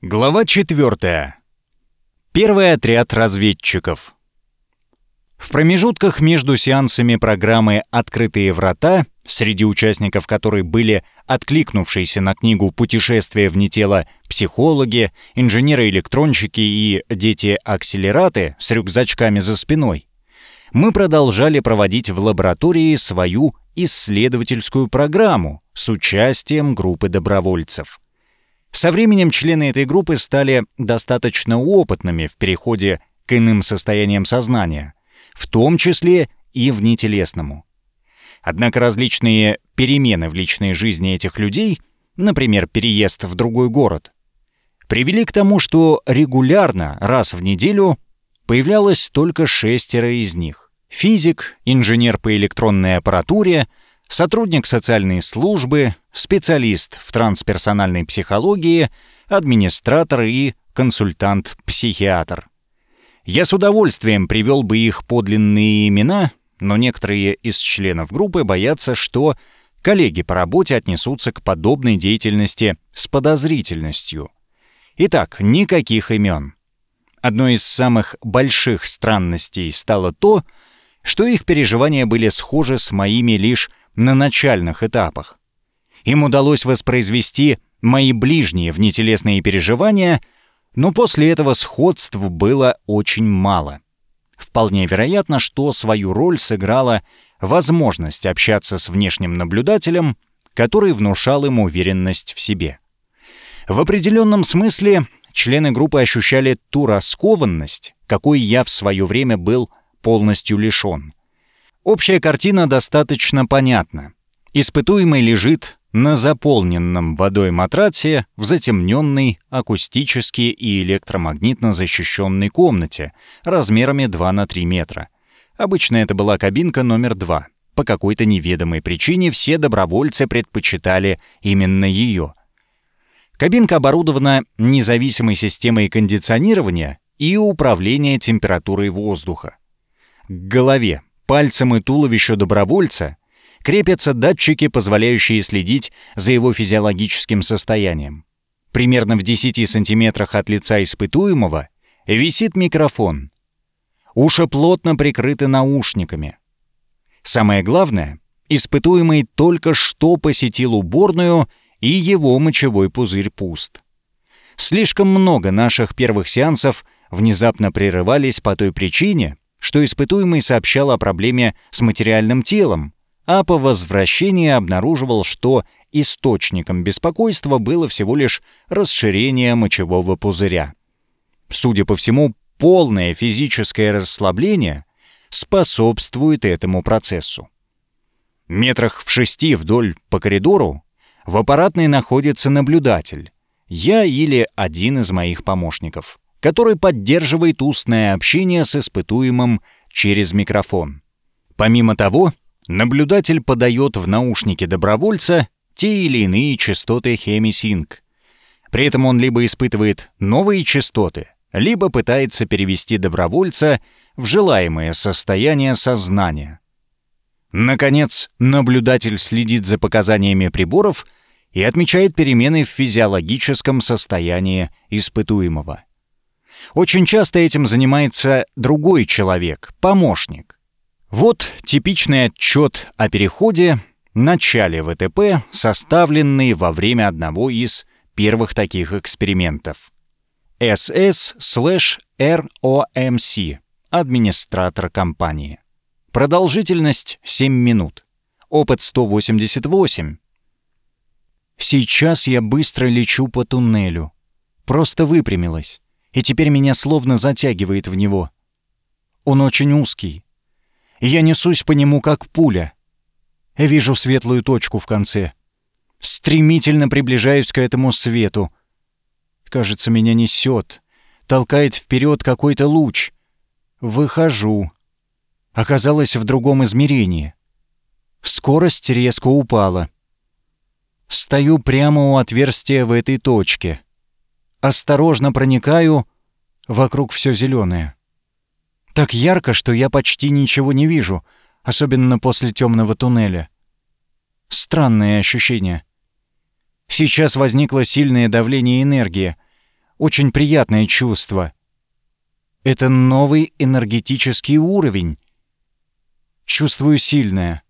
Глава 4. Первый отряд разведчиков. В промежутках между сеансами программы «Открытые врата», среди участников которой были откликнувшиеся на книгу «Путешествие вне тела» психологи, инженеры-электронщики и дети-акселераты с рюкзачками за спиной, мы продолжали проводить в лаборатории свою исследовательскую программу с участием группы добровольцев — со временем члены этой группы стали достаточно опытными в переходе к иным состояниям сознания, в том числе и внетелесному. Однако различные перемены в личной жизни этих людей, например, переезд в другой город, привели к тому, что регулярно, раз в неделю, появлялось только шестеро из них. Физик, инженер по электронной аппаратуре, сотрудник социальной службы, специалист в трансперсональной психологии, администратор и консультант-психиатр. Я с удовольствием привел бы их подлинные имена, но некоторые из членов группы боятся, что коллеги по работе отнесутся к подобной деятельности с подозрительностью. Итак, никаких имен. Одной из самых больших странностей стало то, что их переживания были схожи с моими лишь на начальных этапах. Им удалось воспроизвести мои ближние внетелесные переживания, но после этого сходств было очень мало. Вполне вероятно, что свою роль сыграла возможность общаться с внешним наблюдателем, который внушал им уверенность в себе. В определенном смысле члены группы ощущали ту раскованность, какой я в свое время был полностью лишен. Общая картина достаточно понятна. Испытуемый лежит на заполненном водой матрасе в затемненной, акустически и электромагнитно защищенной комнате размерами 2 на 3 метра. Обычно это была кабинка номер 2. По какой-то неведомой причине все добровольцы предпочитали именно ее. Кабинка оборудована независимой системой кондиционирования и управления температурой воздуха. К голове пальцам и туловищу добровольца крепятся датчики, позволяющие следить за его физиологическим состоянием. Примерно в 10 сантиметрах от лица испытуемого висит микрофон. Уши плотно прикрыты наушниками. Самое главное, испытуемый только что посетил уборную, и его мочевой пузырь пуст. Слишком много наших первых сеансов внезапно прерывались по той причине, что испытуемый сообщал о проблеме с материальным телом, а по возвращении обнаруживал, что источником беспокойства было всего лишь расширение мочевого пузыря. Судя по всему, полное физическое расслабление способствует этому процессу. Метрах в шести вдоль по коридору в аппаратной находится наблюдатель, я или один из моих помощников который поддерживает устное общение с испытуемым через микрофон. Помимо того, наблюдатель подает в наушники добровольца те или иные частоты хемисинк. При этом он либо испытывает новые частоты, либо пытается перевести добровольца в желаемое состояние сознания. Наконец, наблюдатель следит за показаниями приборов и отмечает перемены в физиологическом состоянии испытуемого. Очень часто этим занимается другой человек, помощник. Вот типичный отчет о переходе, начале ВТП, составленный во время одного из первых таких экспериментов. SS/ROMC, администратор компании. Продолжительность 7 минут. Опыт 188. Сейчас я быстро лечу по туннелю. Просто выпрямилась и теперь меня словно затягивает в него. Он очень узкий. Я несусь по нему, как пуля. Вижу светлую точку в конце. Стремительно приближаюсь к этому свету. Кажется, меня несет, толкает вперед какой-то луч. Выхожу. Оказалось в другом измерении. Скорость резко упала. Стою прямо у отверстия в этой точке — Осторожно проникаю, вокруг все зеленое. Так ярко, что я почти ничего не вижу, особенно после темного туннеля. Странное ощущение. Сейчас возникло сильное давление энергии. очень приятное чувство. Это новый энергетический уровень. Чувствую сильное.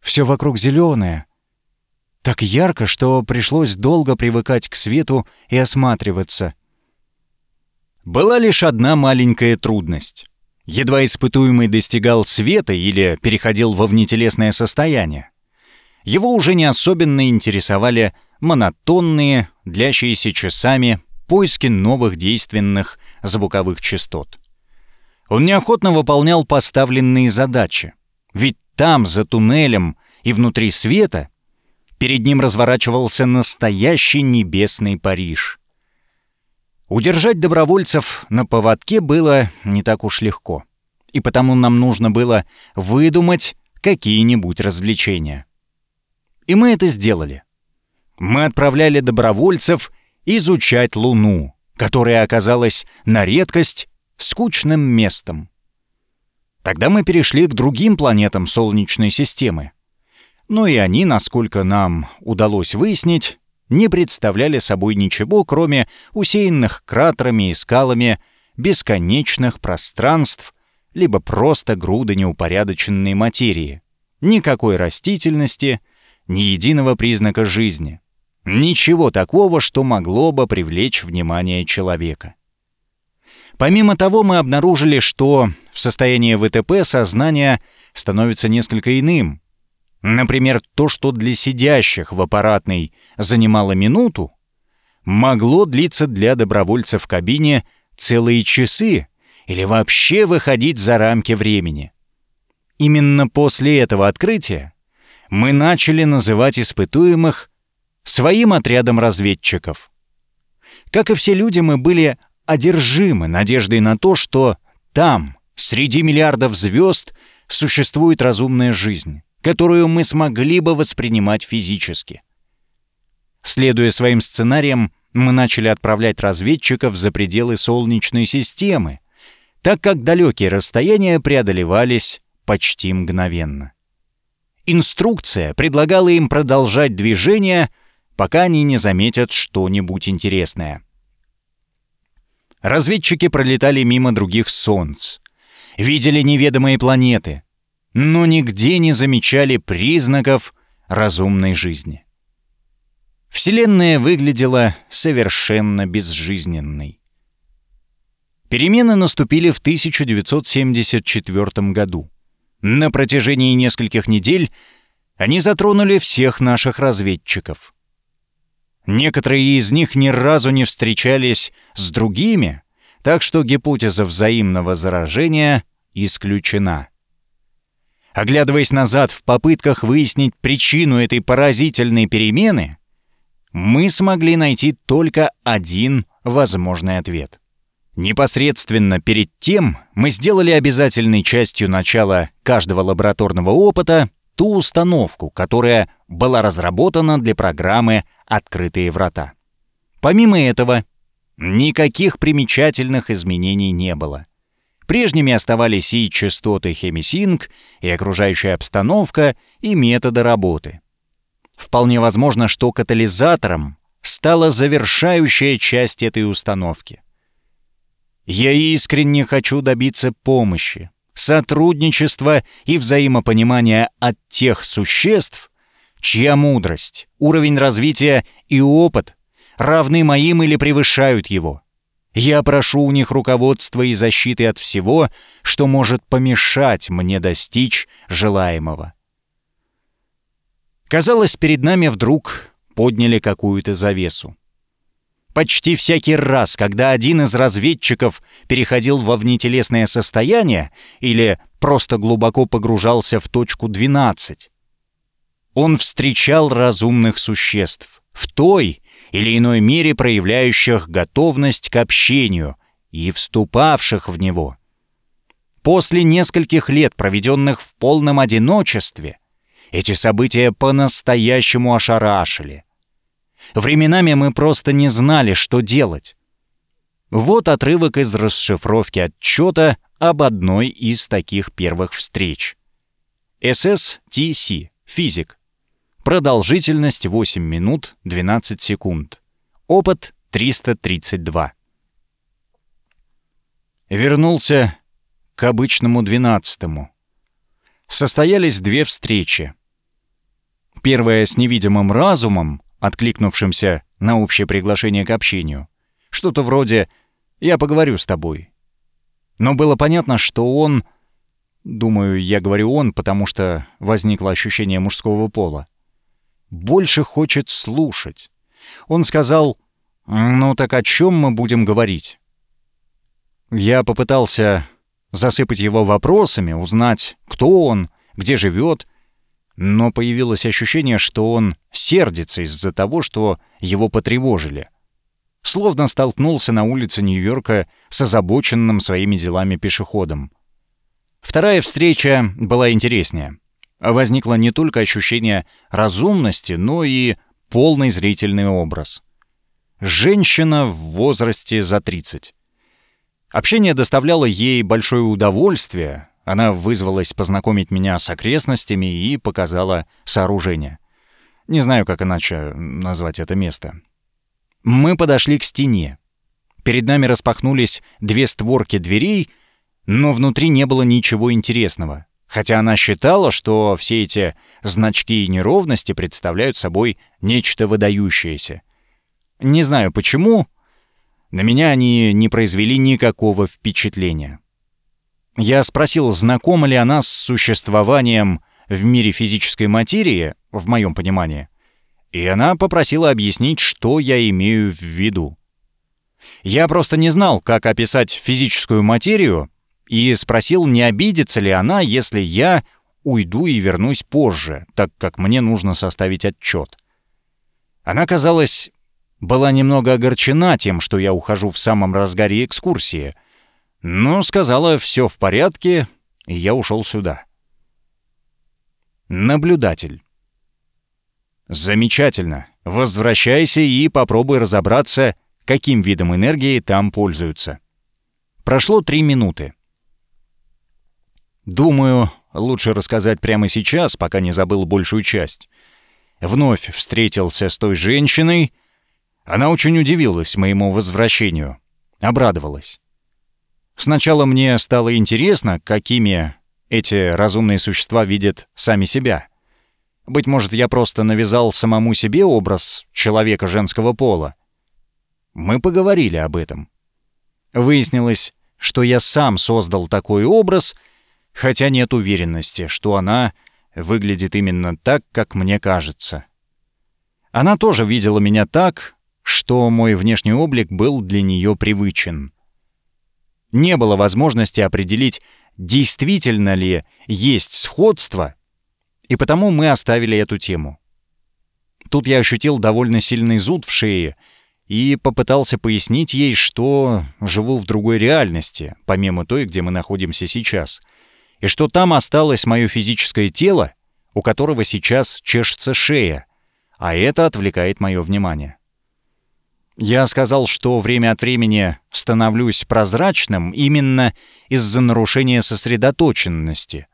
Все вокруг зеленое. Так ярко, что пришлось долго привыкать к свету и осматриваться. Была лишь одна маленькая трудность. Едва испытуемый достигал света или переходил во внетелесное состояние. Его уже не особенно интересовали монотонные, длящиеся часами, поиски новых действенных звуковых частот. Он неохотно выполнял поставленные задачи, ведь там, за туннелем и внутри света, перед ним разворачивался настоящий небесный Париж. Удержать добровольцев на поводке было не так уж легко, и потому нам нужно было выдумать какие-нибудь развлечения. И мы это сделали. Мы отправляли добровольцев изучать Луну, которая оказалась на редкость скучным местом. Тогда мы перешли к другим планетам Солнечной системы. Но и они, насколько нам удалось выяснить, не представляли собой ничего, кроме усеянных кратерами и скалами бесконечных пространств, либо просто груды неупорядоченной материи. Никакой растительности, ни единого признака жизни. Ничего такого, что могло бы привлечь внимание человека. Помимо того, мы обнаружили, что в состоянии ВТП сознание становится несколько иным. Например, то, что для сидящих в аппаратной занимало минуту, могло длиться для добровольцев в кабине целые часы или вообще выходить за рамки времени. Именно после этого открытия мы начали называть испытуемых своим отрядом разведчиков. Как и все люди, мы были одержимы надеждой на то, что там, среди миллиардов звезд, существует разумная жизнь, которую мы смогли бы воспринимать физически. Следуя своим сценариям, мы начали отправлять разведчиков за пределы Солнечной системы, так как далекие расстояния преодолевались почти мгновенно. Инструкция предлагала им продолжать движение — пока они не заметят что-нибудь интересное. Разведчики пролетали мимо других солнц, видели неведомые планеты, но нигде не замечали признаков разумной жизни. Вселенная выглядела совершенно безжизненной. Перемены наступили в 1974 году. На протяжении нескольких недель они затронули всех наших разведчиков. Некоторые из них ни разу не встречались с другими, так что гипотеза взаимного заражения исключена. Оглядываясь назад в попытках выяснить причину этой поразительной перемены, мы смогли найти только один возможный ответ. Непосредственно перед тем мы сделали обязательной частью начала каждого лабораторного опыта ту установку, которая была разработана для программы «Открытые врата». Помимо этого, никаких примечательных изменений не было. Прежними оставались и частоты хемисинг, и окружающая обстановка, и методы работы. Вполне возможно, что катализатором стала завершающая часть этой установки. Я искренне хочу добиться помощи, сотрудничества и взаимопонимания от тех существ, чья мудрость, уровень развития и опыт равны моим или превышают его. Я прошу у них руководства и защиты от всего, что может помешать мне достичь желаемого. Казалось, перед нами вдруг подняли какую-то завесу. Почти всякий раз, когда один из разведчиков переходил во внетелесное состояние или просто глубоко погружался в точку 12, он встречал разумных существ в той или иной мере проявляющих готовность к общению и вступавших в него. После нескольких лет, проведенных в полном одиночестве, эти события по-настоящему ошарашили. Временами мы просто не знали, что делать. Вот отрывок из расшифровки отчета об одной из таких первых встреч. SSTC, физик. Продолжительность 8 минут 12 секунд. Опыт 332. Вернулся к обычному двенадцатому. Состоялись две встречи. Первая с невидимым разумом, откликнувшимся на общее приглашение к общению. Что-то вроде «я поговорю с тобой». Но было понятно, что он... Думаю, я говорю «он», потому что возникло ощущение мужского пола. Больше хочет слушать. Он сказал «Ну так о чем мы будем говорить?» Я попытался засыпать его вопросами, узнать, кто он, где живет, но появилось ощущение, что он сердится из-за того, что его потревожили. Словно столкнулся на улице Нью-Йорка с озабоченным своими делами пешеходом. Вторая встреча была интереснее. Возникло не только ощущение разумности, но и полный зрительный образ. Женщина в возрасте за 30. Общение доставляло ей большое удовольствие. Она вызвалась познакомить меня с окрестностями и показала сооружение. Не знаю, как иначе назвать это место. Мы подошли к стене. Перед нами распахнулись две створки дверей, но внутри не было ничего интересного. Хотя она считала, что все эти значки и неровности представляют собой нечто выдающееся. Не знаю почему, на меня они не произвели никакого впечатления. Я спросил, знакома ли она с существованием в мире физической материи, в моем понимании, и она попросила объяснить, что я имею в виду. Я просто не знал, как описать физическую материю, и спросил, не обидится ли она, если я уйду и вернусь позже, так как мне нужно составить отчет. Она, казалось, была немного огорчена тем, что я ухожу в самом разгаре экскурсии, но сказала «все в порядке», и я ушел сюда. Наблюдатель. Замечательно. Возвращайся и попробуй разобраться, каким видом энергии там пользуются. Прошло три минуты. Думаю, лучше рассказать прямо сейчас, пока не забыл большую часть. Вновь встретился с той женщиной. Она очень удивилась моему возвращению. Обрадовалась. Сначала мне стало интересно, какими эти разумные существа видят сами себя. Быть может, я просто навязал самому себе образ человека женского пола. Мы поговорили об этом. Выяснилось, что я сам создал такой образ — хотя нет уверенности, что она выглядит именно так, как мне кажется. Она тоже видела меня так, что мой внешний облик был для нее привычен. Не было возможности определить, действительно ли есть сходство, и потому мы оставили эту тему. Тут я ощутил довольно сильный зуд в шее и попытался пояснить ей, что живу в другой реальности, помимо той, где мы находимся сейчас — и что там осталось мое физическое тело, у которого сейчас чешется шея, а это отвлекает мое внимание. Я сказал, что время от времени становлюсь прозрачным именно из-за нарушения сосредоточенности.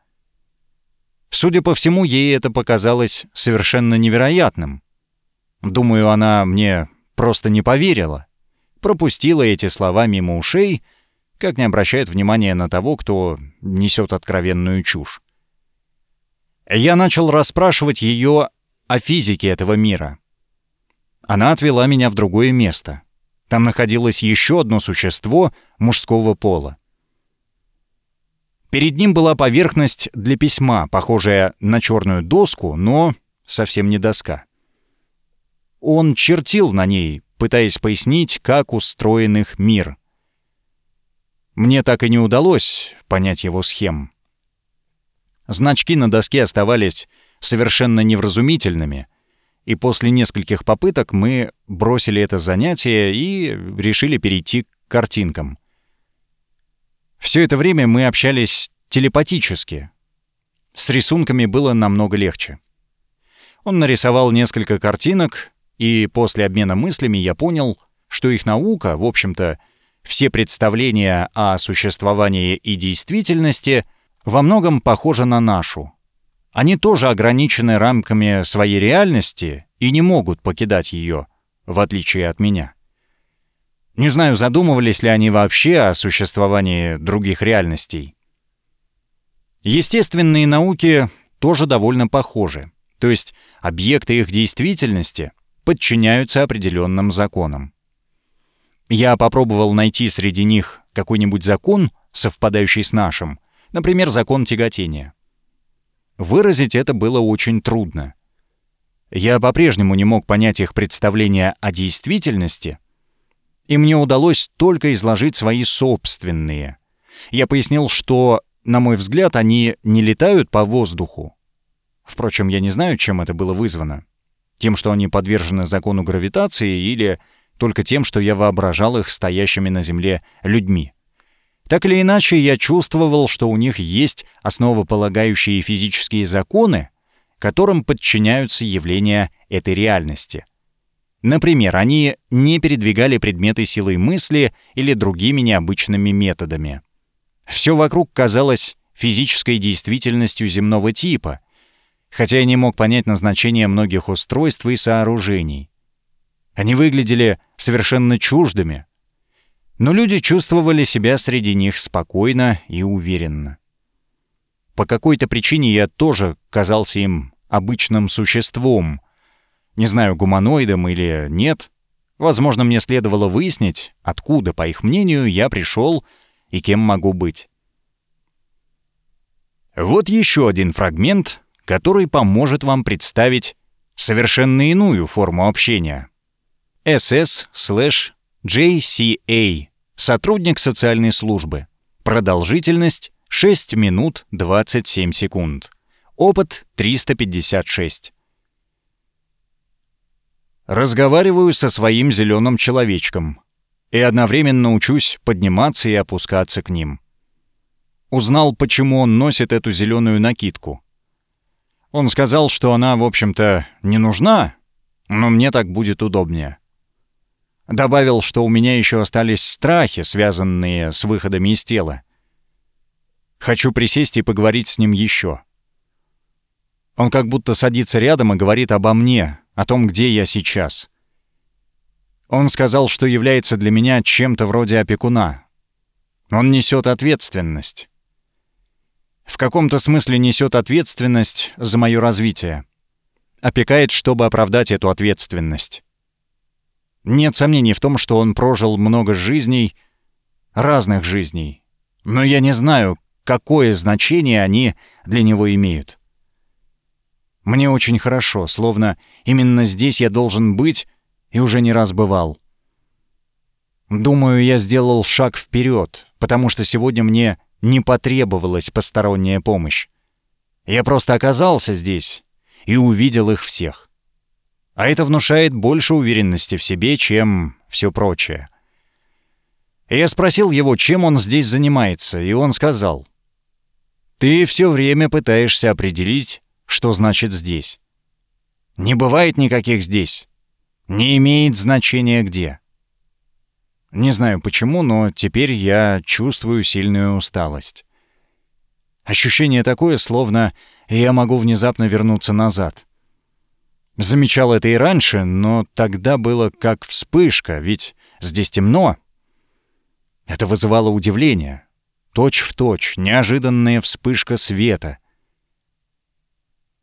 Судя по всему, ей это показалось совершенно невероятным. Думаю, она мне просто не поверила, пропустила эти слова мимо ушей — как не обращает внимания на того, кто несет откровенную чушь. Я начал расспрашивать ее о физике этого мира. Она отвела меня в другое место. Там находилось еще одно существо мужского пола. Перед ним была поверхность для письма, похожая на черную доску, но совсем не доска. Он чертил на ней, пытаясь пояснить, как устроен их мир — мне так и не удалось понять его схем. Значки на доске оставались совершенно невразумительными, и после нескольких попыток мы бросили это занятие и решили перейти к картинкам. Все это время мы общались телепатически. С рисунками было намного легче. Он нарисовал несколько картинок, и после обмена мыслями я понял, что их наука, в общем-то, — все представления о существовании и действительности во многом похожи на нашу. Они тоже ограничены рамками своей реальности и не могут покидать ее, в отличие от меня. Не знаю, задумывались ли они вообще о существовании других реальностей. Естественные науки тоже довольно похожи, то есть объекты их действительности подчиняются определенным законам. Я попробовал найти среди них какой-нибудь закон, совпадающий с нашим, например, закон тяготения. Выразить это было очень трудно. Я по-прежнему не мог понять их представления о действительности, и мне удалось только изложить свои собственные. Я пояснил, что, на мой взгляд, они не летают по воздуху. Впрочем, я не знаю, чем это было вызвано. Тем, что они подвержены закону гравитации, или только тем, что я воображал их стоящими на Земле людьми. Так или иначе, я чувствовал, что у них есть основополагающие физические законы, которым подчиняются явления этой реальности — Например, они не передвигали предметы силой мысли или другими необычными методами. Все вокруг казалось физической действительностью земного типа, хотя я не мог понять назначение многих устройств и сооружений. Они выглядели совершенно чуждыми, но люди чувствовали себя среди них спокойно и уверенно. По какой-то причине я тоже казался им обычным существом — не знаю, гуманоидом или нет. Возможно, мне следовало выяснить, откуда, по их мнению, я пришел и кем могу быть. Вот еще один фрагмент, который поможет вам представить совершенно иную форму общения. SS/JCA. Сотрудник социальной службы. Продолжительность 6 минут 27 секунд. Опыт 356. Разговариваю со своим зеленым человечком и одновременно учусь подниматься и опускаться к ним. Узнал, почему он носит эту зеленую накидку. Он сказал, что она, в общем-то, не нужна, но мне так будет удобнее. Добавил, что у меня еще остались страхи, связанные с выходами из тела. Хочу присесть и поговорить с ним еще. Он как будто садится рядом и говорит обо мне, о том, где я сейчас. Он сказал, что является для меня чем-то вроде опекуна. Он несет ответственность. В каком-то смысле несет ответственность за мое развитие. Опекает, чтобы оправдать эту ответственность. Нет сомнений в том, что он прожил много жизней, разных жизней. Но я не знаю, какое значение они для него имеют. Мне очень хорошо, словно именно здесь я должен быть и уже не раз бывал. Думаю, я сделал шаг вперед, потому что сегодня мне не потребовалась посторонняя помощь. Я просто оказался здесь и увидел их всех. А это внушает больше уверенности в себе, чем все прочее. Я спросил его, чем он здесь занимается, и он сказал, «Ты все время пытаешься определить, что значит «здесь». Не бывает никаких «здесь». Не имеет значения где. Не знаю почему, но теперь я чувствую сильную усталость. Ощущение такое, словно я могу внезапно вернуться назад. Замечал это и раньше, но тогда было как вспышка, ведь здесь темно. Это вызывало удивление. Точь в точь, неожиданная вспышка света.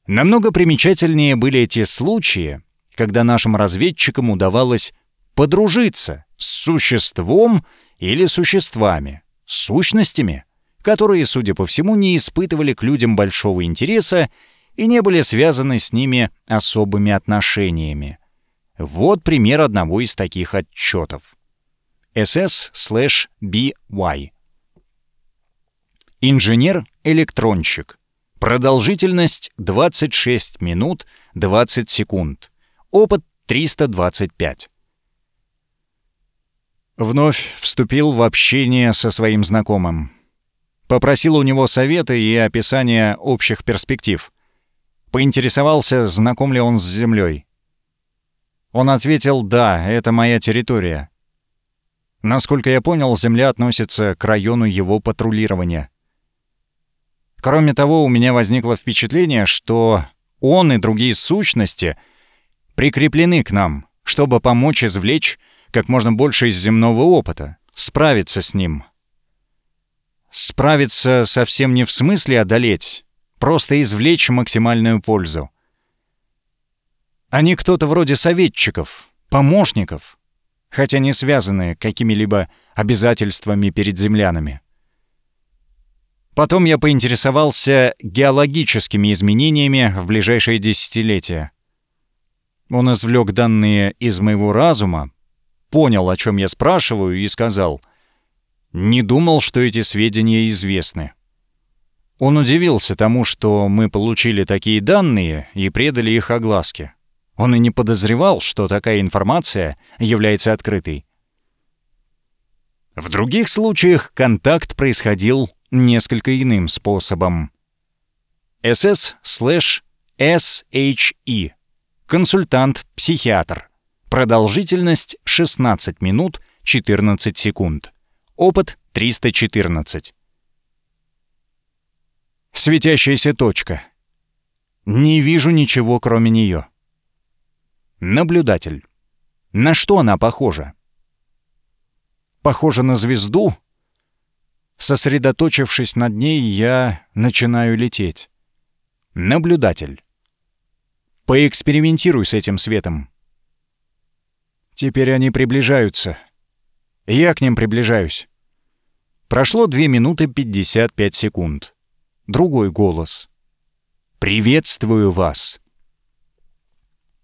Намного примечательнее были эти случаи, когда нашим разведчикам удавалось подружиться с существом или существами, сущностями, которые, судя по всему, не испытывали к людям большого интереса и не были связаны с ними особыми отношениями. Вот пример одного из таких отчетов. SS/BY. Инженер-электронщик. Продолжительность 26 минут 20 секунд. Опыт 325. Вновь вступил в общение со своим знакомым. Попросил у него совета и описания общих перспектив. Поинтересовался, знаком ли он с Землей. Он ответил «Да, это моя территория». Насколько я понял, Земля относится к району его патрулирования. Кроме того, у меня возникло впечатление, что он и другие сущности прикреплены к нам, чтобы помочь извлечь как можно больше из земного опыта, справиться с ним. Справиться совсем не в смысле одолеть, просто извлечь максимальную пользу. Они кто-то вроде советчиков, помощников, хотя не связаны какими-либо обязательствами перед землянами. Потом я поинтересовался геологическими изменениями в ближайшие десятилетия. Он извлек данные из моего разума, понял, о чем я спрашиваю, и сказал, «Не думал, что эти сведения известны». Он удивился тому, что мы получили такие данные и предали их огласке. Он и не подозревал, что такая информация является открытой. В других случаях контакт происходил несколько иным способом. SS/SHE. Консультант-психиатр. Продолжительность 16 минут 14 секунд. Опыт 314. Светящаяся точка. Не вижу ничего, кроме нее. Наблюдатель. На что она похожа? Похожа на звезду, Сосредоточившись над ней, я начинаю лететь. Наблюдатель. Поэкспериментируй с этим светом. Теперь они приближаются. Я к ним приближаюсь. Прошло 2 минуты 55 секунд. Другой голос. «Приветствую вас!»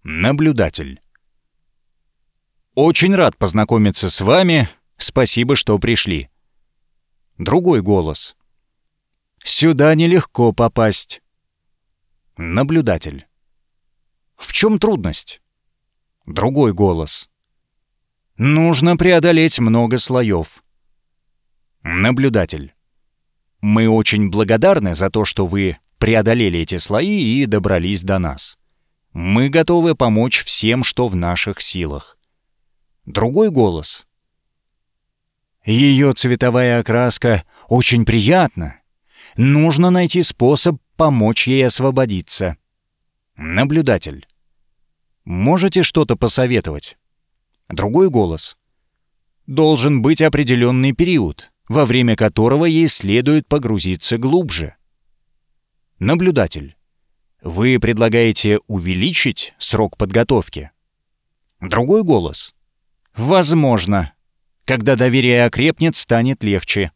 Наблюдатель. «Очень рад познакомиться с вами. Спасибо, что пришли. Другой голос. «Сюда нелегко попасть». Наблюдатель. «В чем трудность?» Другой голос. «Нужно преодолеть много слоев». Наблюдатель. «Мы очень благодарны за то, что вы преодолели эти слои и добрались до нас. Мы готовы помочь всем, что в наших силах». Другой голос. Ее цветовая окраска очень приятна. Нужно найти способ помочь ей освободиться. Наблюдатель. Можете что-то посоветовать? Другой голос. Должен быть определенный период, во время которого ей следует погрузиться глубже. Наблюдатель. Вы предлагаете увеличить срок подготовки? Другой голос. Возможно. Когда доверие окрепнет, станет легче.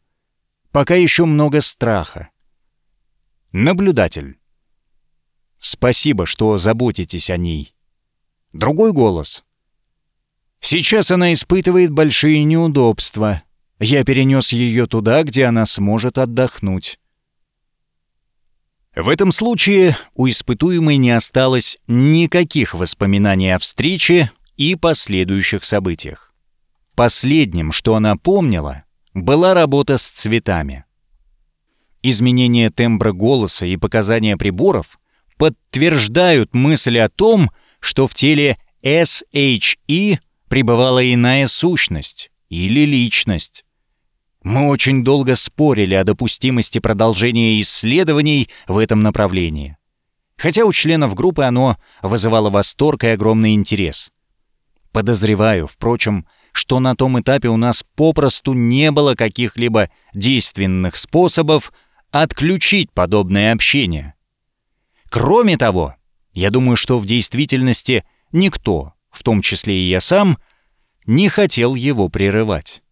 Пока еще много страха. Наблюдатель. Спасибо, что заботитесь о ней. Другой голос. Сейчас она испытывает большие неудобства. Я перенес ее туда, где она сможет отдохнуть. В этом случае у испытуемой не осталось никаких воспоминаний о встрече и последующих событиях. Последним, что она помнила, была работа с цветами. Изменение тембра голоса и показания приборов подтверждают мысль о том, что в теле SHE пребывала иная сущность или личность. Мы очень долго спорили о допустимости продолжения исследований в этом направлении. Хотя у членов группы оно вызывало восторг и огромный интерес. Подозреваю, впрочем, что на том этапе у нас попросту не было каких-либо действенных способов отключить подобное общение. Кроме того, я думаю, что в действительности никто, в том числе и я сам, не хотел его прерывать.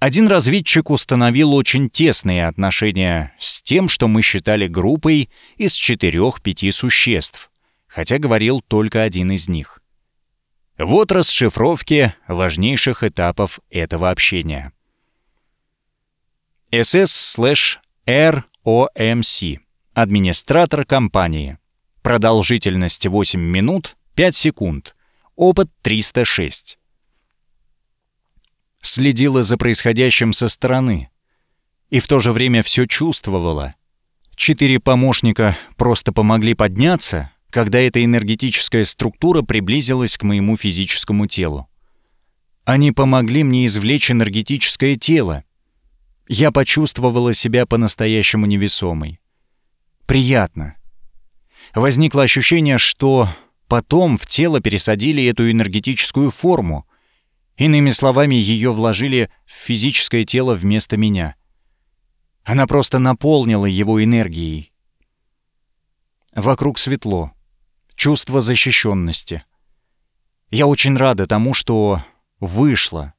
Один разведчик установил очень тесные отношения с тем, что мы считали группой из четырех-пяти существ, хотя говорил только один из них. Вот расшифровки важнейших этапов этого общения. SS/ROMC. Администратор компании. Продолжительность 8 минут 5 секунд. Опыт 306. Следила за происходящим со стороны. И в то же время все чувствовала. Четыре помощника просто помогли подняться, когда эта энергетическая структура приблизилась к моему физическому телу. Они помогли мне извлечь энергетическое тело. Я почувствовала себя по-настоящему невесомой. Приятно. Возникло ощущение, что потом в тело пересадили эту энергетическую форму, Иными словами, ее вложили в физическое тело вместо меня. Она просто наполнила его энергией. Вокруг светло. Чувство защищенности. Я очень рада тому, что вышло.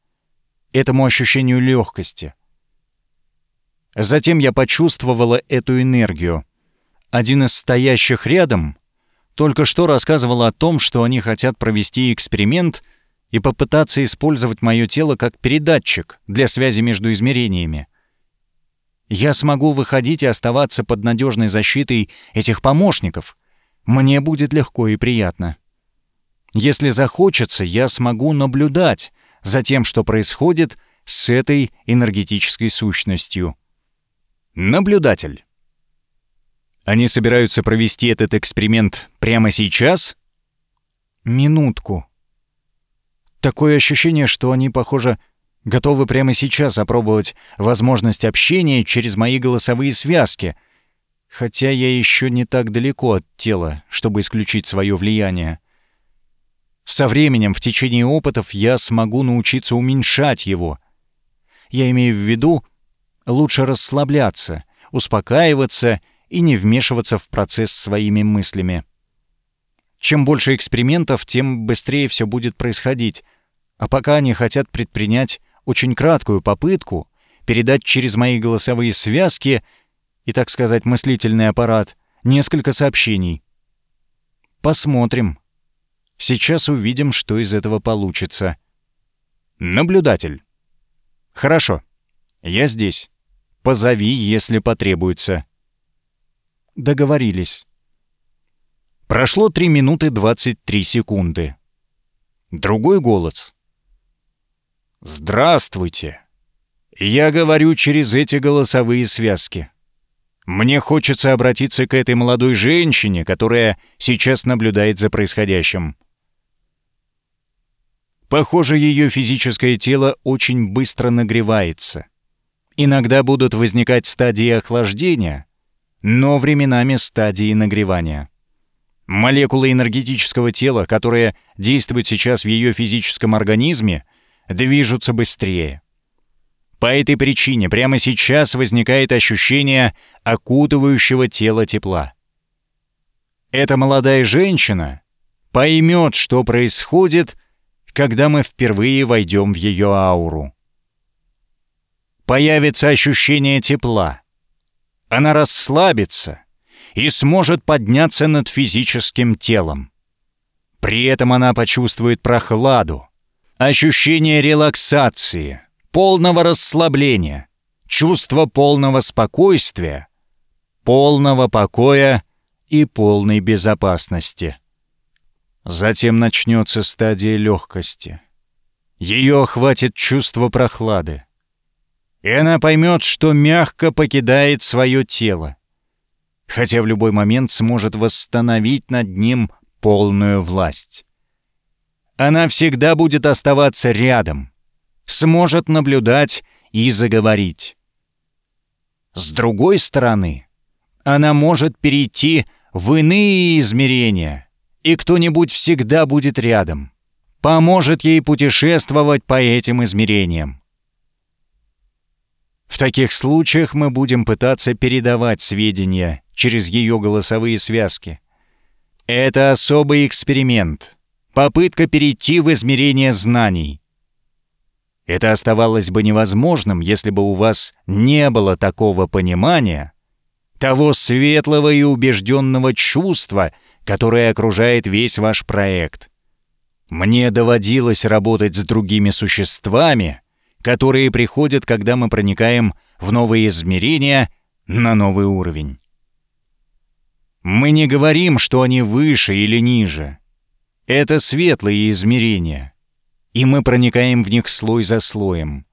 Этому ощущению легкости. Затем я почувствовала эту энергию. Один из стоящих рядом только что рассказывал о том, что они хотят провести эксперимент и попытаться использовать мое тело как передатчик для связи между измерениями. Я смогу выходить и оставаться под надежной защитой этих помощников. Мне будет легко и приятно. Если захочется, я смогу наблюдать за тем, что происходит с этой энергетической сущностью. Наблюдатель. Они собираются провести этот эксперимент прямо сейчас? Минутку. Такое ощущение, что они, похоже, готовы прямо сейчас опробовать возможность общения через мои голосовые связки, хотя я еще не так далеко от тела, чтобы исключить свое влияние. Со временем, в течение опытов, я смогу научиться уменьшать его. Я имею в виду лучше расслабляться, успокаиваться и не вмешиваться в процесс своими мыслями. Чем больше экспериментов, тем быстрее все будет происходить. А пока они хотят предпринять очень краткую попытку передать через мои голосовые связки и, так сказать, мыслительный аппарат несколько сообщений. Посмотрим. Сейчас увидим, что из этого получится. Наблюдатель. Хорошо. Я здесь. Позови, если потребуется. Договорились. Прошло 3 минуты 23 секунды. Другой голос. «Здравствуйте. Я говорю через эти голосовые связки. Мне хочется обратиться к этой молодой женщине, которая сейчас наблюдает за происходящим. Похоже, ее физическое тело очень быстро нагревается. Иногда будут возникать стадии охлаждения, но временами стадии нагревания. Молекулы энергетического тела, которые действуют сейчас в ее физическом организме, движутся быстрее. По этой причине прямо сейчас возникает ощущение окутывающего тело тепла. Эта молодая женщина поймет, что происходит, когда мы впервые войдем в ее ауру. Появится ощущение тепла. Она расслабится и сможет подняться над физическим телом. При этом она почувствует прохладу, ощущение релаксации, полного расслабления, чувство полного спокойствия, полного покоя и полной безопасности. Затем начнется стадия легкости. Ее охватит чувство прохлады. И она поймет, что мягко покидает свое тело, хотя в любой момент сможет восстановить над ним полную власть. Она всегда будет оставаться рядом, сможет наблюдать и заговорить. С другой стороны, она может перейти в иные измерения — и кто-нибудь всегда будет рядом, поможет ей путешествовать по этим измерениям. В таких случаях мы будем пытаться передавать сведения через ее голосовые связки. Это особый эксперимент, попытка перейти в измерение знаний. Это оставалось бы невозможным, если бы у вас не было такого понимания, того светлого и убежденного чувства — которая окружает весь ваш проект. Мне доводилось работать с другими существами, которые приходят, когда мы проникаем в новые измерения на новый уровень. Мы не говорим, что они выше или ниже. Это светлые измерения, и мы проникаем в них слой за слоем.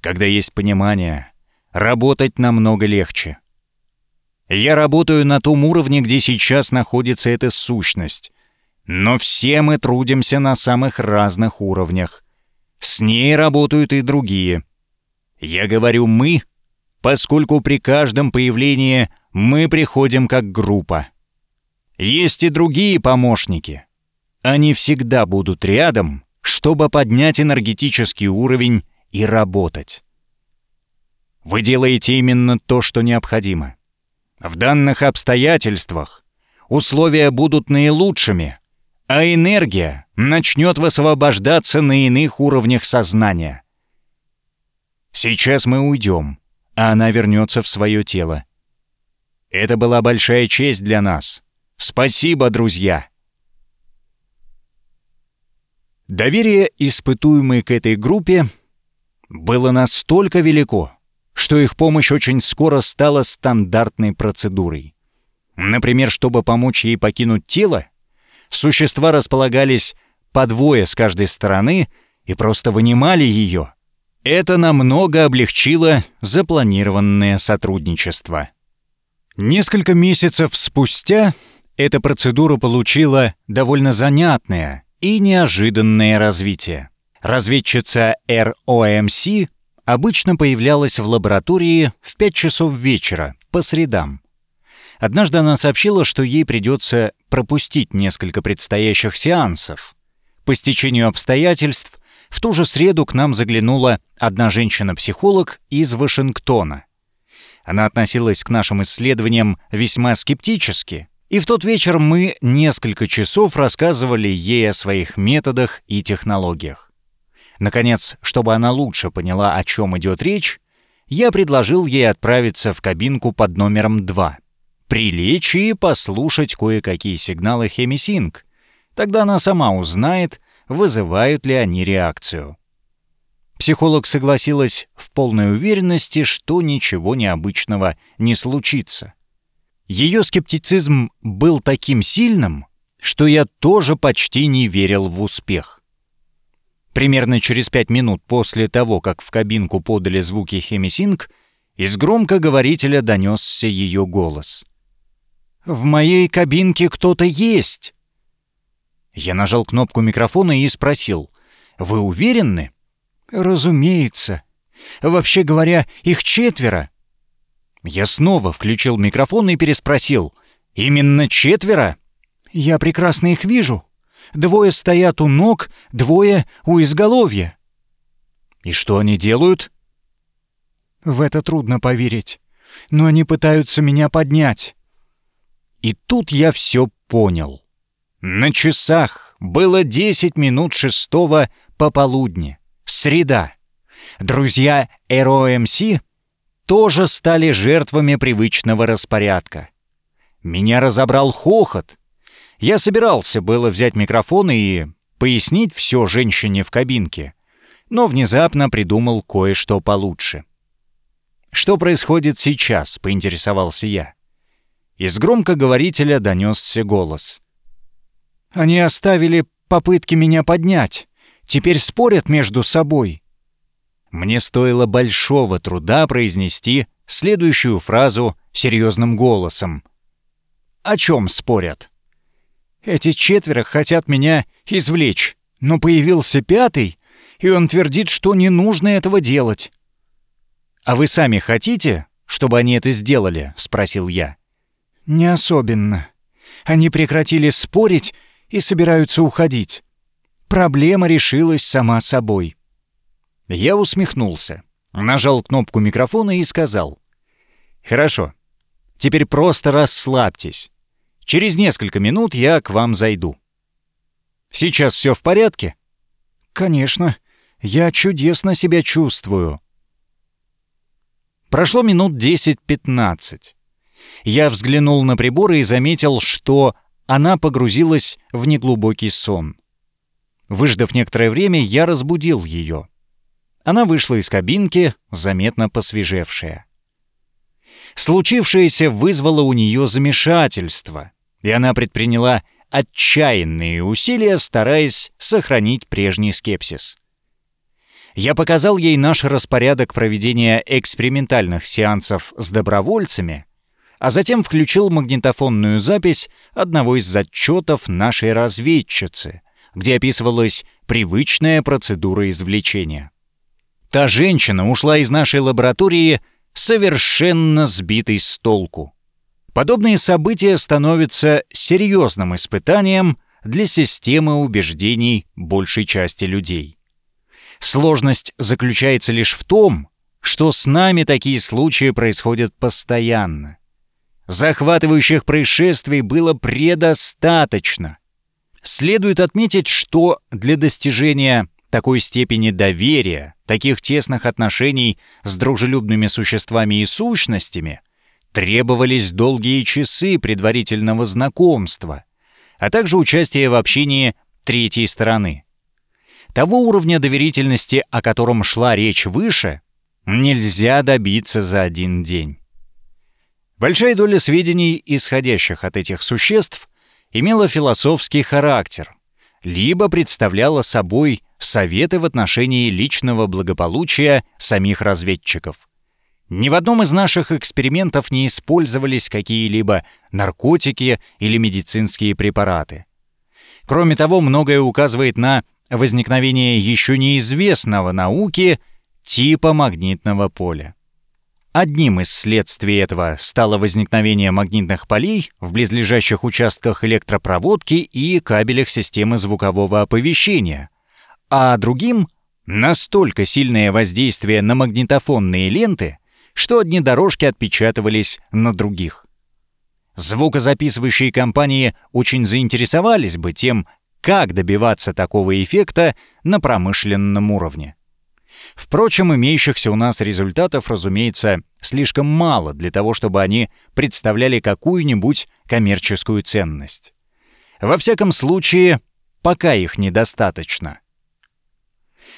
Когда есть понимание, работать намного легче. Я работаю на том уровне, где сейчас находится эта сущность. Но все мы трудимся на самых разных уровнях. С ней работают и другие. Я говорю «мы», поскольку при каждом появлении мы приходим как группа. Есть и другие помощники. Они всегда будут рядом, чтобы поднять энергетический уровень и работать. Вы делаете именно то, что необходимо. В данных обстоятельствах условия будут наилучшими, а энергия начнет высвобождаться на иных уровнях сознания. Сейчас мы уйдем, а она вернется в свое тело. Это была большая честь для нас. Спасибо, друзья! Доверие, испытуемое к этой группе, было настолько велико, что их помощь очень скоро стала стандартной процедурой. Например, чтобы помочь ей покинуть тело, существа располагались по двое с каждой стороны и просто вынимали ее. Это намного облегчило запланированное сотрудничество. Несколько месяцев спустя эта процедура получила довольно занятное и неожиданное развитие. Разведчица РОМС обычно появлялась в лаборатории в 5 часов вечера, по средам. Однажды она сообщила, что ей придется пропустить несколько предстоящих сеансов. По стечению обстоятельств в ту же среду к нам заглянула одна женщина-психолог из Вашингтона. Она относилась к нашим исследованиям весьма скептически, и в тот вечер мы несколько часов рассказывали ей о своих методах и технологиях. Наконец, чтобы она лучше поняла, о чем идет речь, я предложил ей отправиться в кабинку под номером 2, прилечь и послушать кое-какие сигналы Хемисинг. Тогда она сама узнает, вызывают ли они реакцию. Психолог согласилась в полной уверенности, что ничего необычного не случится. Ее скептицизм был таким сильным, что я тоже почти не верил в успех. Примерно через пять минут после того, как в кабинку подали звуки Хемисинг, из громкоговорителя донесся ее голос. «В моей кабинке кто-то есть!» Я нажал кнопку микрофона и спросил, «Вы уверены?» «Разумеется. Вообще говоря, их четверо. Я снова включил микрофон и переспросил. «Именно четверо?» «Я прекрасно их вижу. Двое стоят у ног, двое у изголовья». «И что они делают?» «В это трудно поверить. Но они пытаются меня поднять». И тут я все понял. На часах было 10 минут шестого пополудни. Среда. Друзья РОМС тоже стали жертвами привычного распорядка. Меня разобрал хохот. Я собирался было взять микрофон и пояснить все женщине в кабинке, но внезапно придумал кое-что получше. «Что происходит сейчас?» — поинтересовался я. Из громкоговорителя донесся голос. «Они оставили попытки меня поднять. Теперь спорят между собой. Мне стоило большого труда произнести следующую фразу серьезным голосом. «О чем спорят?» «Эти четверо хотят меня извлечь, но появился пятый, и он твердит, что не нужно этого делать». «А вы сами хотите, чтобы они это сделали?» — спросил я. «Не особенно. Они прекратили спорить и собираются уходить. Проблема решилась сама собой». Я усмехнулся, нажал кнопку микрофона и сказал. «Хорошо, теперь просто расслабьтесь. Через несколько минут я к вам зайду». «Сейчас все в порядке?» «Конечно, я чудесно себя чувствую». Прошло минут 10-15. Я взглянул на приборы и заметил, что она погрузилась в неглубокий сон. Выждав некоторое время, я разбудил ее. Она вышла из кабинки, заметно посвежевшая. Случившееся вызвало у нее замешательство, и она предприняла отчаянные усилия, стараясь сохранить прежний скепсис. Я показал ей наш распорядок проведения экспериментальных сеансов с добровольцами, а затем включил магнитофонную запись одного из отчетов нашей разведчицы, где описывалась привычная процедура извлечения. Та женщина ушла из нашей лаборатории совершенно сбитой с толку. Подобные события становятся серьезным испытанием для системы убеждений большей части людей. Сложность заключается лишь в том, что с нами такие случаи происходят постоянно. Захватывающих происшествий было предостаточно. Следует отметить, что для достижения такой степени доверия, таких тесных отношений с дружелюбными существами и сущностями требовались долгие часы предварительного знакомства, а также участие в общении третьей стороны. Того уровня доверительности, о котором шла речь выше, нельзя добиться за один день. Большая доля сведений, исходящих от этих существ, имела философский характер, либо представляла собой советы в отношении личного благополучия самих разведчиков. Ни в одном из наших экспериментов не использовались какие-либо наркотики или медицинские препараты. Кроме того, многое указывает на возникновение еще неизвестного науке типа магнитного поля. Одним из следствий этого стало возникновение магнитных полей в близлежащих участках электропроводки и кабелях системы звукового оповещения, а другим — настолько сильное воздействие на магнитофонные ленты, что одни дорожки отпечатывались на других. Звукозаписывающие компании очень заинтересовались бы тем, как добиваться такого эффекта на промышленном уровне. Впрочем, имеющихся у нас результатов, разумеется, слишком мало для того, чтобы они представляли какую-нибудь коммерческую ценность. Во всяком случае, пока их недостаточно.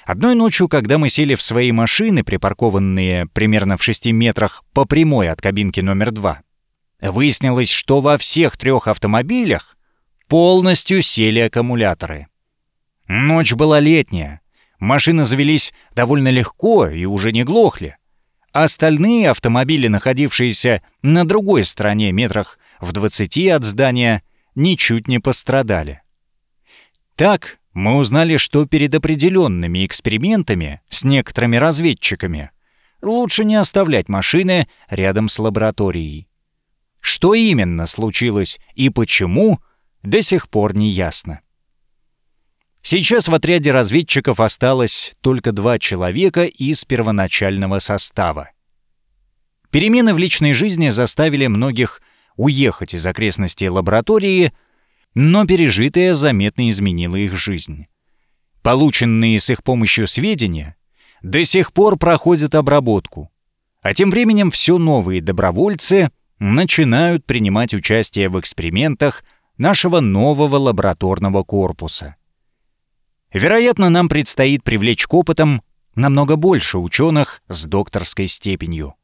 Одной ночью, когда мы сели в свои машины, припаркованные примерно в 6 метрах по прямой от кабинки номер 2, выяснилось, что во всех трех автомобилях полностью сели аккумуляторы. Ночь была летняя, машины завелись довольно легко и уже не глохли. Остальные автомобили, находившиеся на другой стороне метрах в 20 от здания, ничуть не пострадали. Так мы узнали, что перед определенными экспериментами с некоторыми разведчиками лучше не оставлять машины рядом с лабораторией. Что именно случилось и почему, до сих пор не ясно. Сейчас в отряде разведчиков осталось только два человека из первоначального состава. Перемены в личной жизни заставили многих уехать из окрестностей лаборатории — но пережитое заметно изменило их жизнь. Полученные с их помощью сведения до сих пор проходят обработку, а тем временем все новые добровольцы начинают принимать участие в экспериментах нашего нового лабораторного корпуса. Вероятно, нам предстоит привлечь к опытам намного больше ученых с докторской степенью.